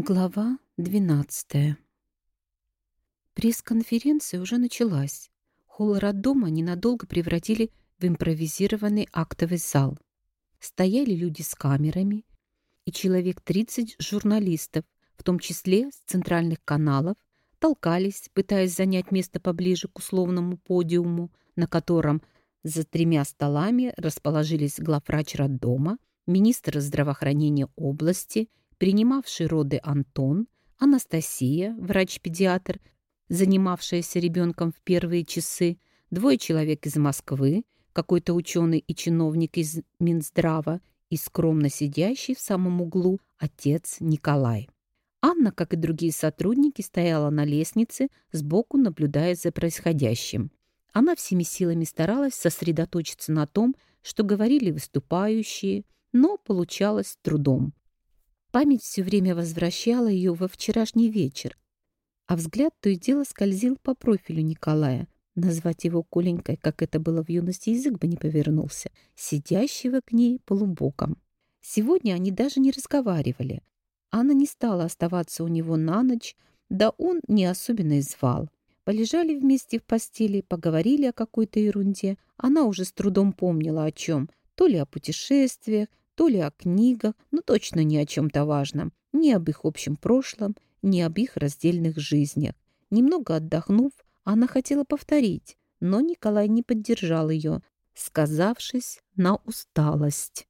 Глава 12 Пресс-конференция уже началась. Холл роддома ненадолго превратили в импровизированный актовый зал. Стояли люди с камерами и человек 30 журналистов, в том числе с центральных каналов, толкались, пытаясь занять место поближе к условному подиуму, на котором за тремя столами расположились главврач роддома, министр здравоохранения области принимавший роды Антон, Анастасия, врач-педиатр, занимавшаяся ребенком в первые часы, двое человек из Москвы, какой-то ученый и чиновник из Минздрава и скромно сидящий в самом углу отец Николай. Анна, как и другие сотрудники, стояла на лестнице, сбоку наблюдая за происходящим. Она всеми силами старалась сосредоточиться на том, что говорили выступающие, но получалось трудом. Память все время возвращала ее во вчерашний вечер, а взгляд то и дело скользил по профилю Николая. Назвать его Коленькой, как это было в юности, язык бы не повернулся, сидящего к ней полубоком. Сегодня они даже не разговаривали. Анна не стала оставаться у него на ночь, да он не особенно и звал. Полежали вместе в постели, поговорили о какой-то ерунде. Она уже с трудом помнила о чем. То ли о путешествиях, то ли о книгах, но точно не о чем-то важном, ни об их общем прошлом, ни об их раздельных жизнях. Немного отдохнув, она хотела повторить, но Николай не поддержал ее, сказавшись на усталость.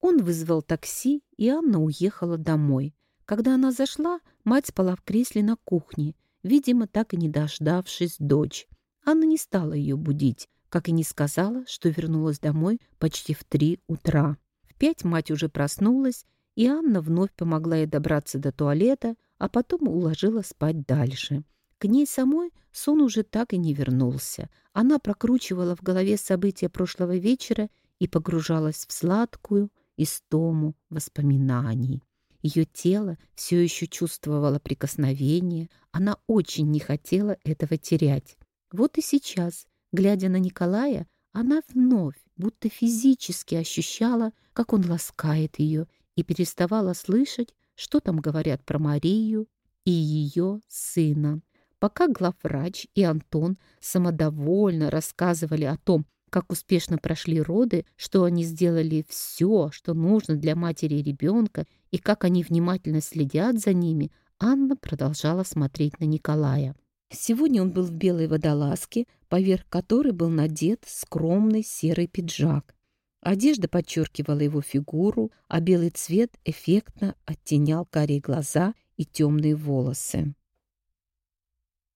Он вызвал такси, и Анна уехала домой. Когда она зашла, мать спала в кресле на кухне, видимо, так и не дождавшись дочь. Анна не стала ее будить, как и не сказала, что вернулась домой почти в три утра пять мать уже проснулась, и Анна вновь помогла ей добраться до туалета, а потом уложила спать дальше. К ней самой сон уже так и не вернулся. Она прокручивала в голове события прошлого вечера и погружалась в сладкую истому воспоминаний. Ее тело все еще чувствовало прикосновение, она очень не хотела этого терять. Вот и сейчас, глядя на Николая, она вновь, будто физически ощущала, как он ласкает ее, и переставала слышать, что там говорят про Марию и ее сына. Пока главврач и Антон самодовольно рассказывали о том, как успешно прошли роды, что они сделали все, что нужно для матери и ребенка, и как они внимательно следят за ними, Анна продолжала смотреть на Николая. Сегодня он был в белой водолазке, поверх которой был надет скромный серый пиджак. Одежда подчеркивала его фигуру, а белый цвет эффектно оттенял карие глаза и темные волосы.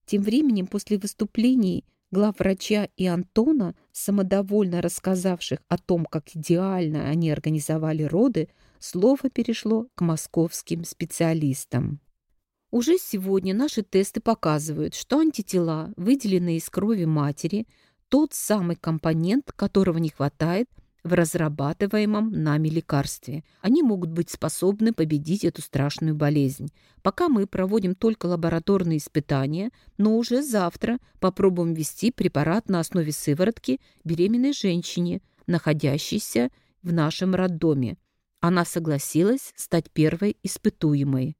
Тем временем после выступлений главврача и Антона, самодовольно рассказавших о том, как идеально они организовали роды, слово перешло к московским специалистам. Уже сегодня наши тесты показывают, что антитела, выделенные из крови матери, тот самый компонент, которого не хватает в разрабатываемом нами лекарстве. Они могут быть способны победить эту страшную болезнь. Пока мы проводим только лабораторные испытания, но уже завтра попробуем ввести препарат на основе сыворотки беременной женщине, находящейся в нашем роддоме. Она согласилась стать первой испытуемой.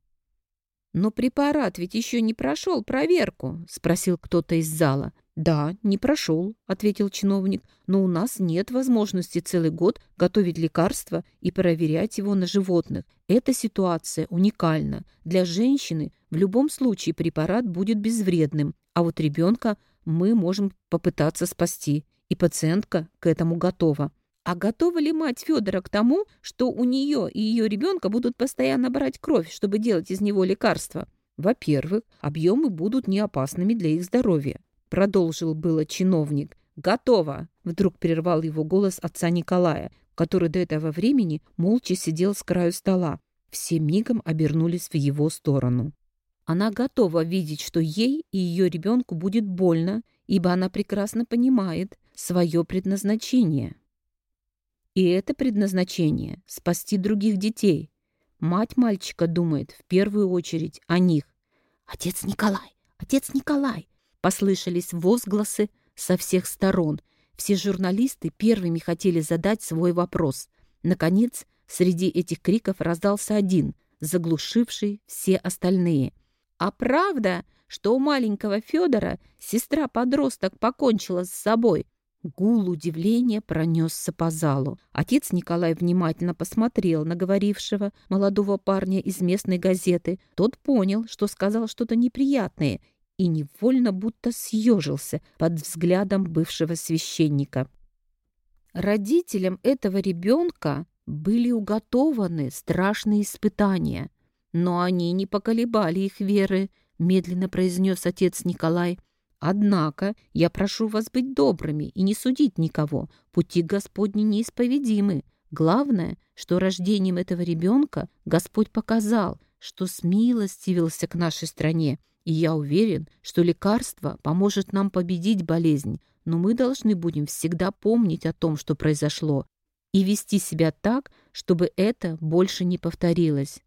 «Но препарат ведь еще не прошел проверку?» — спросил кто-то из зала. «Да, не прошел», — ответил чиновник, «но у нас нет возможности целый год готовить лекарство и проверять его на животных. Эта ситуация уникальна. Для женщины в любом случае препарат будет безвредным, а вот ребенка мы можем попытаться спасти, и пациентка к этому готова. А готова ли мать Федора к тому, что у нее и ее ребенка будут постоянно брать кровь, чтобы делать из него лекарства? Во-первых, объемы будут не опасными для их здоровья. Продолжил было чиновник. «Готово!» — вдруг прервал его голос отца Николая, который до этого времени молча сидел с краю стола. Все мигом обернулись в его сторону. Она готова видеть, что ей и ее ребенку будет больно, ибо она прекрасно понимает свое предназначение. И это предназначение — спасти других детей. Мать мальчика думает в первую очередь о них. «Отец Николай! Отец Николай!» Послышались возгласы со всех сторон. Все журналисты первыми хотели задать свой вопрос. Наконец, среди этих криков раздался один, заглушивший все остальные. «А правда, что у маленького Федора сестра-подросток покончила с собой?» Гул удивления пронесся по залу. Отец Николай внимательно посмотрел на говорившего молодого парня из местной газеты. Тот понял, что сказал что-то неприятное и невольно будто съежился под взглядом бывшего священника. Родителям этого ребенка были уготованы страшные испытания, но они не поколебали их веры, медленно произнес отец Николай. Однако я прошу вас быть добрыми и не судить никого. Пути Господни неисповедимы. Главное, что рождением этого ребенка Господь показал, что смилостивился к нашей стране, и я уверен, что лекарство поможет нам победить болезнь, но мы должны будем всегда помнить о том, что произошло, и вести себя так, чтобы это больше не повторилось.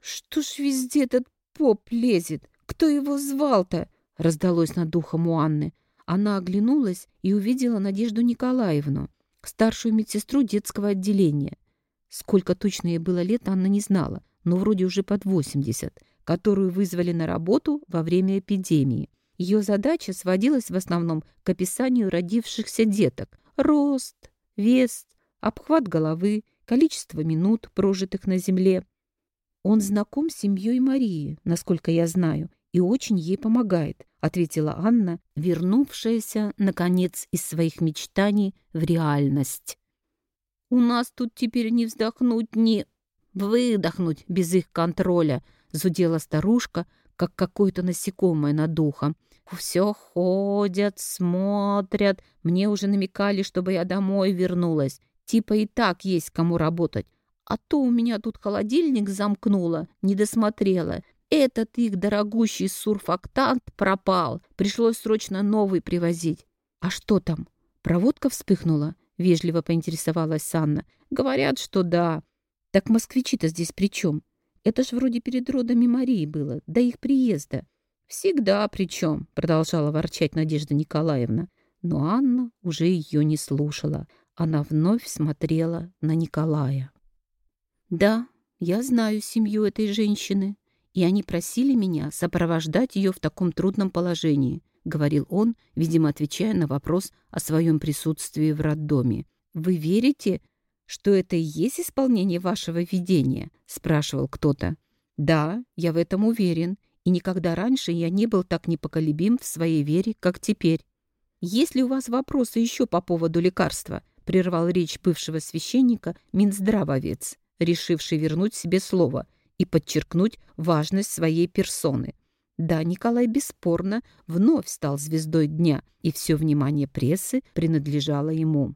«Что ж везде этот поп лезет? Кто его звал-то?» Раздалось над духом у Анны. Она оглянулась и увидела Надежду Николаевну, старшую медсестру детского отделения. Сколько точно ей было лет, Анна не знала, но вроде уже под 80, которую вызвали на работу во время эпидемии. Ее задача сводилась в основном к описанию родившихся деток. Рост, вес, обхват головы, количество минут, прожитых на земле. Он знаком с семьей Марии, насколько я знаю, и очень ей помогает», — ответила Анна, вернувшаяся, наконец, из своих мечтаний в реальность. «У нас тут теперь не вздохнуть, ни выдохнуть без их контроля», — зудела старушка, как какое-то насекомое над духом. «Все ходят, смотрят. Мне уже намекали, чтобы я домой вернулась. Типа и так есть кому работать. А то у меня тут холодильник замкнуло, не досмотрела. Этот их дорогущий сурфактант пропал. Пришлось срочно новый привозить. А что там? Проводка вспыхнула? Вежливо поинтересовалась Санна. Говорят, что да. Так москвичи-то здесь при чем? Это ж вроде перед родами Марии было, до их приезда. Всегда причем, продолжала ворчать Надежда Николаевна. Но Анна уже ее не слушала. Она вновь смотрела на Николая. «Да, я знаю семью этой женщины», и они просили меня сопровождать ее в таком трудном положении», — говорил он, видимо, отвечая на вопрос о своем присутствии в роддоме. «Вы верите, что это и есть исполнение вашего видения?» — спрашивал кто-то. «Да, я в этом уверен, и никогда раньше я не был так непоколебим в своей вере, как теперь. Есть ли у вас вопросы еще по поводу лекарства?» — прервал речь бывшего священника Минздравовец, решивший вернуть себе слово — и подчеркнуть важность своей персоны. Да, Николай бесспорно вновь стал звездой дня, и все внимание прессы принадлежало ему.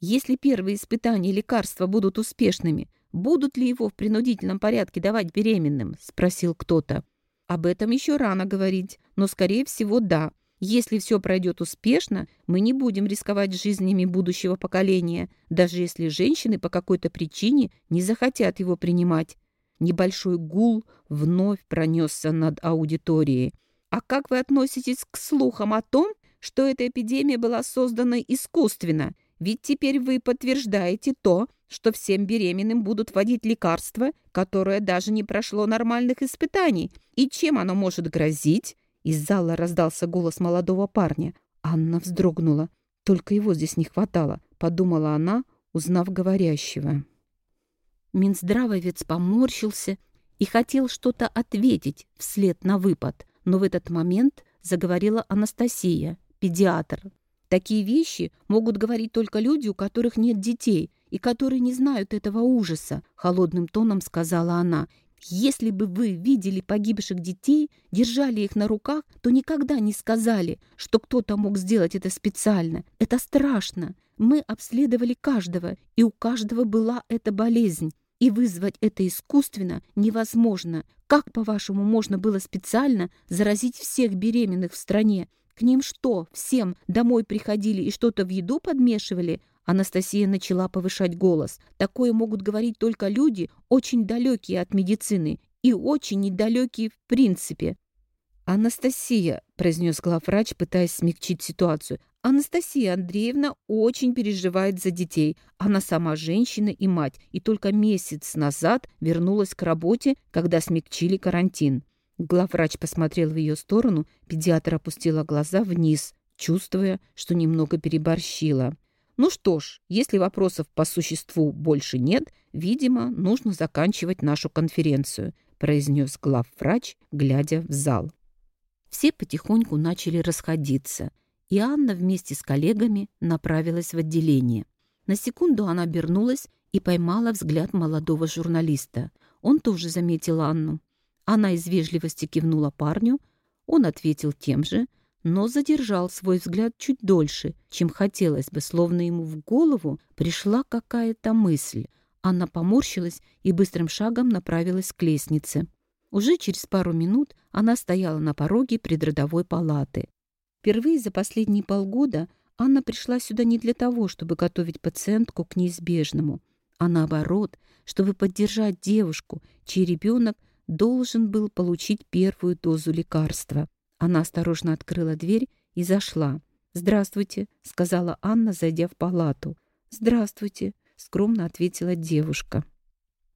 Если первые испытания лекарства будут успешными, будут ли его в принудительном порядке давать беременным? Спросил кто-то. Об этом еще рано говорить, но, скорее всего, да. Если все пройдет успешно, мы не будем рисковать жизнями будущего поколения, даже если женщины по какой-то причине не захотят его принимать. Небольшой гул вновь пронесся над аудиторией. «А как вы относитесь к слухам о том, что эта эпидемия была создана искусственно? Ведь теперь вы подтверждаете то, что всем беременным будут вводить лекарство, которое даже не прошло нормальных испытаний. И чем оно может грозить?» Из зала раздался голос молодого парня. Анна вздрогнула. Только его здесь не хватало, подумала она, узнав говорящего. Минздравовец поморщился и хотел что-то ответить вслед на выпад, но в этот момент заговорила Анастасия, педиатр. Такие вещи могут говорить только люди, у которых нет детей и которые не знают этого ужаса, холодным тоном сказала она. Если бы вы видели погибших детей, держали их на руках, то никогда не сказали, что кто-то мог сделать это специально. Это страшно. Мы обследовали каждого, и у каждого была эта болезнь. И вызвать это искусственно невозможно. Как, по-вашему, можно было специально заразить всех беременных в стране? К ним что, всем домой приходили и что-то в еду подмешивали? Анастасия начала повышать голос. Такое могут говорить только люди, очень далекие от медицины и очень недалекие в принципе. «Анастасия», — произнес главврач, пытаясь смягчить ситуацию, Анастасия Андреевна очень переживает за детей. Она сама женщина и мать, и только месяц назад вернулась к работе, когда смягчили карантин. Главврач посмотрел в ее сторону, педиатр опустила глаза вниз, чувствуя, что немного переборщила. Ну что ж, если вопросов по существу больше нет, видимо, нужно заканчивать нашу конференцию, произнес главврач, глядя в зал. Все потихоньку начали расходиться – и Анна вместе с коллегами направилась в отделение. На секунду она обернулась и поймала взгляд молодого журналиста. Он тоже заметил Анну. Она из вежливости кивнула парню, он ответил тем же, но задержал свой взгляд чуть дольше, чем хотелось бы, словно ему в голову пришла какая-то мысль. Анна поморщилась и быстрым шагом направилась к лестнице. Уже через пару минут она стояла на пороге предродовой палаты. Впервые за последние полгода Анна пришла сюда не для того, чтобы готовить пациентку к неизбежному, а наоборот, чтобы поддержать девушку, чей ребенок должен был получить первую дозу лекарства. Она осторожно открыла дверь и зашла. «Здравствуйте», — сказала Анна, зайдя в палату. «Здравствуйте», — скромно ответила девушка.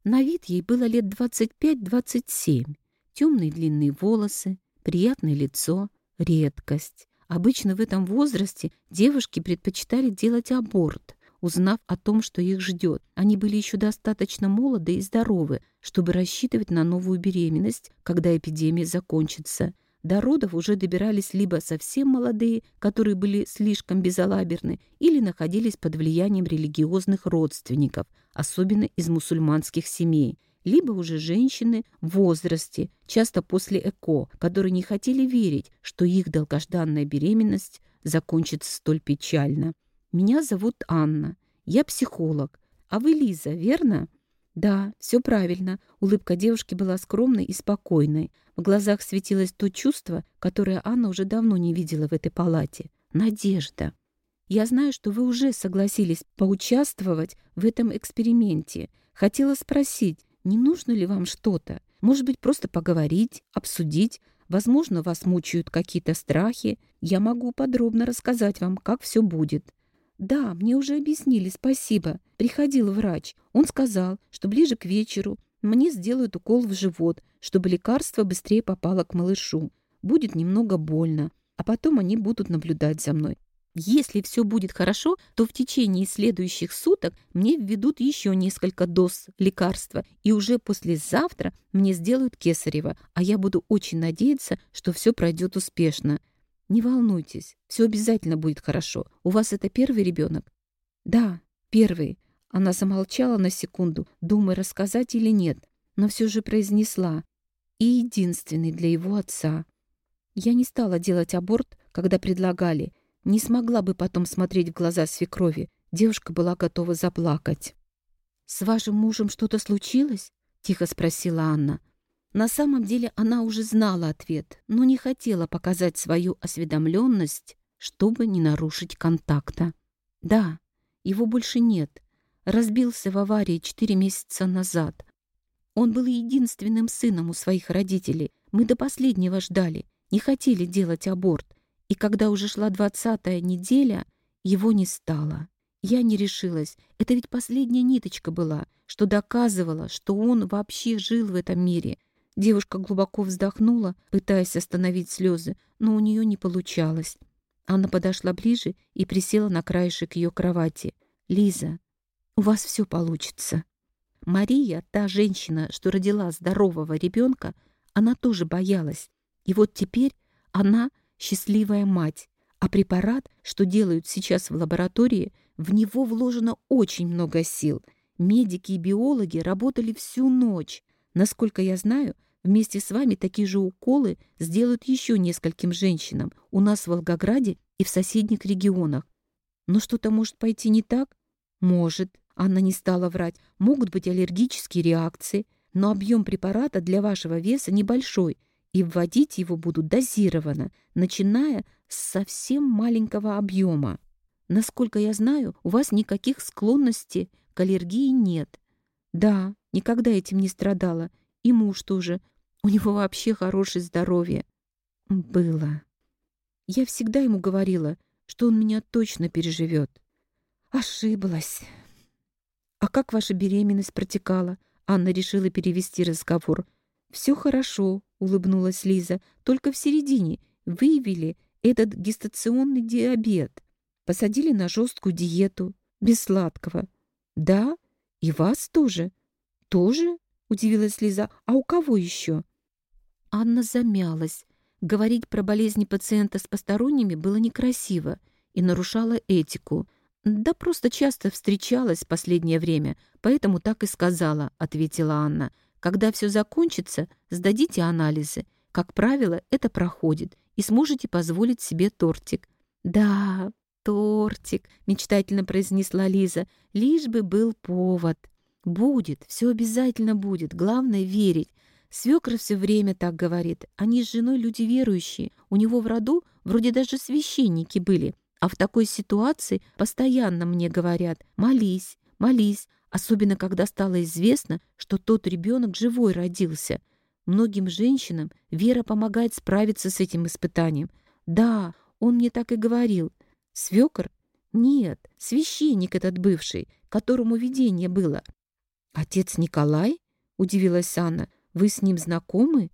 На вид ей было лет 25-27. Темные длинные волосы, приятное лицо, редкость. Обычно в этом возрасте девушки предпочитали делать аборт, узнав о том, что их ждет. Они были еще достаточно молоды и здоровы, чтобы рассчитывать на новую беременность, когда эпидемия закончится. До родов уже добирались либо совсем молодые, которые были слишком безалаберны, или находились под влиянием религиозных родственников, особенно из мусульманских семей – либо уже женщины в возрасте, часто после ЭКО, которые не хотели верить, что их долгожданная беременность закончится столь печально. «Меня зовут Анна. Я психолог. А вы Лиза, верно?» «Да, все правильно». Улыбка девушки была скромной и спокойной. В глазах светилось то чувство, которое Анна уже давно не видела в этой палате. Надежда. «Я знаю, что вы уже согласились поучаствовать в этом эксперименте. Хотела спросить, не нужно ли вам что-то? Может быть, просто поговорить, обсудить? Возможно, вас мучают какие-то страхи. Я могу подробно рассказать вам, как все будет. Да, мне уже объяснили, спасибо. Приходил врач. Он сказал, что ближе к вечеру мне сделают укол в живот, чтобы лекарство быстрее попало к малышу. Будет немного больно, а потом они будут наблюдать за мной. Если все будет хорошо, то в течение следующих суток мне введут еще несколько доз лекарства, и уже послезавтра мне сделают кесарево, а я буду очень надеяться, что все пройдет успешно. Не волнуйтесь, все обязательно будет хорошо. У вас это первый ребенок? Да, первый. Она замолчала на секунду, думая, рассказать или нет, но все же произнесла. И единственный для его отца. Я не стала делать аборт, когда предлагали, не смогла бы потом смотреть в глаза свекрови. Девушка была готова заплакать. «С вашим мужем что-то случилось?» — тихо спросила Анна. На самом деле она уже знала ответ, но не хотела показать свою осведомленность, чтобы не нарушить контакта. «Да, его больше нет. Разбился в аварии четыре месяца назад. Он был единственным сыном у своих родителей. Мы до последнего ждали, не хотели делать аборт. И когда уже шла двадцатая неделя, его не стало. Я не решилась. Это ведь последняя ниточка была, что доказывала, что он вообще жил в этом мире. Девушка глубоко вздохнула, пытаясь остановить слезы, но у нее не получалось. Анна подошла ближе и присела на краешек ее кровати. «Лиза, у вас все получится». Мария, та женщина, что родила здорового ребенка, она тоже боялась. И вот теперь она счастливая мать, а препарат, что делают сейчас в лаборатории, в него вложено очень много сил. Медики и биологи работали всю ночь. Насколько я знаю, вместе с вами такие же уколы сделают еще нескольким женщинам у нас в Волгограде и в соседних регионах. Но что-то может пойти не так? Может. Анна не стала врать. Могут быть аллергические реакции, но объем препарата для вашего веса небольшой — и вводить его будут дозированно, начиная с совсем маленького объема. Насколько я знаю, у вас никаких склонностей к аллергии нет. Да, никогда этим не страдала. И муж тоже. У него вообще хорошее здоровье. Было. Я всегда ему говорила, что он меня точно переживет. Ошиблась. «А как ваша беременность протекала?» Анна решила перевести разговор. «Все хорошо», — улыбнулась Лиза. «Только в середине выявили этот гестационный диабет. Посадили на жесткую диету, без сладкого». «Да? И вас тоже?» «Тоже?» — удивилась Лиза. «А у кого еще?» Анна замялась. Говорить про болезни пациента с посторонними было некрасиво и нарушало этику. «Да просто часто встречалась в последнее время, поэтому так и сказала», — ответила Анна. «Когда все закончится, сдадите анализы. Как правило, это проходит, и сможете позволить себе тортик». «Да, тортик», — мечтательно произнесла Лиза, — «лишь бы был повод». «Будет, все обязательно будет, главное — верить. Свекр все время так говорит. Они с женой люди верующие. У него в роду вроде даже священники были. А в такой ситуации постоянно мне говорят «молись, молись», особенно когда стало известно, что тот ребенок живой родился. Многим женщинам вера помогает справиться с этим испытанием. Да, он мне так и говорил. Свекор? Нет, священник этот бывший, которому видение было. Отец Николай? Удивилась Анна. Вы с ним знакомы?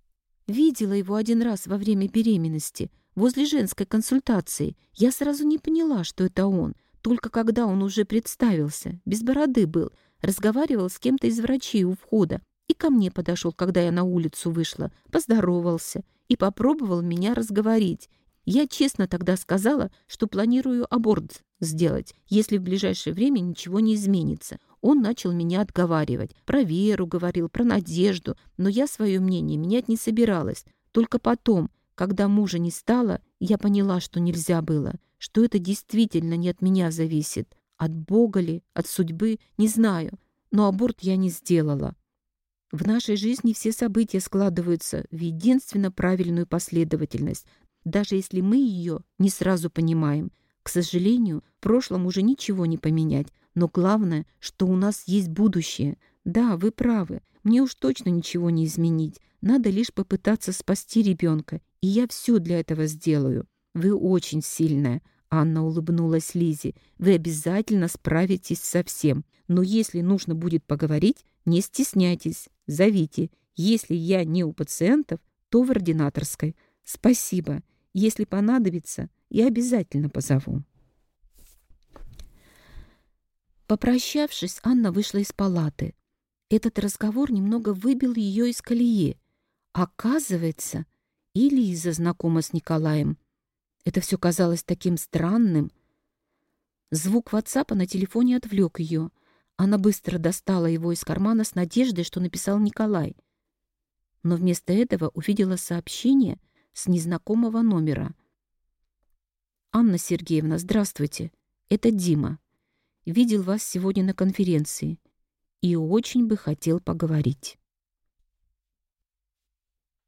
Видела его один раз во время беременности, возле женской консультации. Я сразу не поняла, что это он. Только когда он уже представился, без бороды был, разговаривал с кем-то из врачей у входа и ко мне подошел, когда я на улицу вышла, поздоровался и попробовал меня разговорить. Я честно тогда сказала, что планирую аборт сделать, если в ближайшее время ничего не изменится. Он начал меня отговаривать. Про веру говорил, про надежду. Но я свое мнение менять не собиралась. Только потом, когда мужа не стало, я поняла, что нельзя было. Что это действительно не от меня зависит. От Бога ли, от судьбы, не знаю. Но аборт я не сделала. В нашей жизни все события складываются в единственно правильную последовательность, даже если мы ее не сразу понимаем. К сожалению, в прошлом уже ничего не поменять, но главное, что у нас есть будущее. Да, вы правы, мне уж точно ничего не изменить. Надо лишь попытаться спасти ребенка, и я все для этого сделаю. Вы очень сильная. Анна улыбнулась Лизе. «Вы обязательно справитесь со всем. Но если нужно будет поговорить, не стесняйтесь, зовите. Если я не у пациентов, то в ординаторской. Спасибо. Если понадобится, я обязательно позову». Попрощавшись, Анна вышла из палаты. Этот разговор немного выбил ее из колеи. Оказывается, и Лиза знакома с Николаем. Это все казалось таким странным. Звук WhatsApp на телефоне отвлек ее. Она быстро достала его из кармана с надеждой, что написал Николай. Но вместо этого увидела сообщение с незнакомого номера. «Анна Сергеевна, здравствуйте. Это Дима видел вас сегодня на конференции и очень бы хотел поговорить.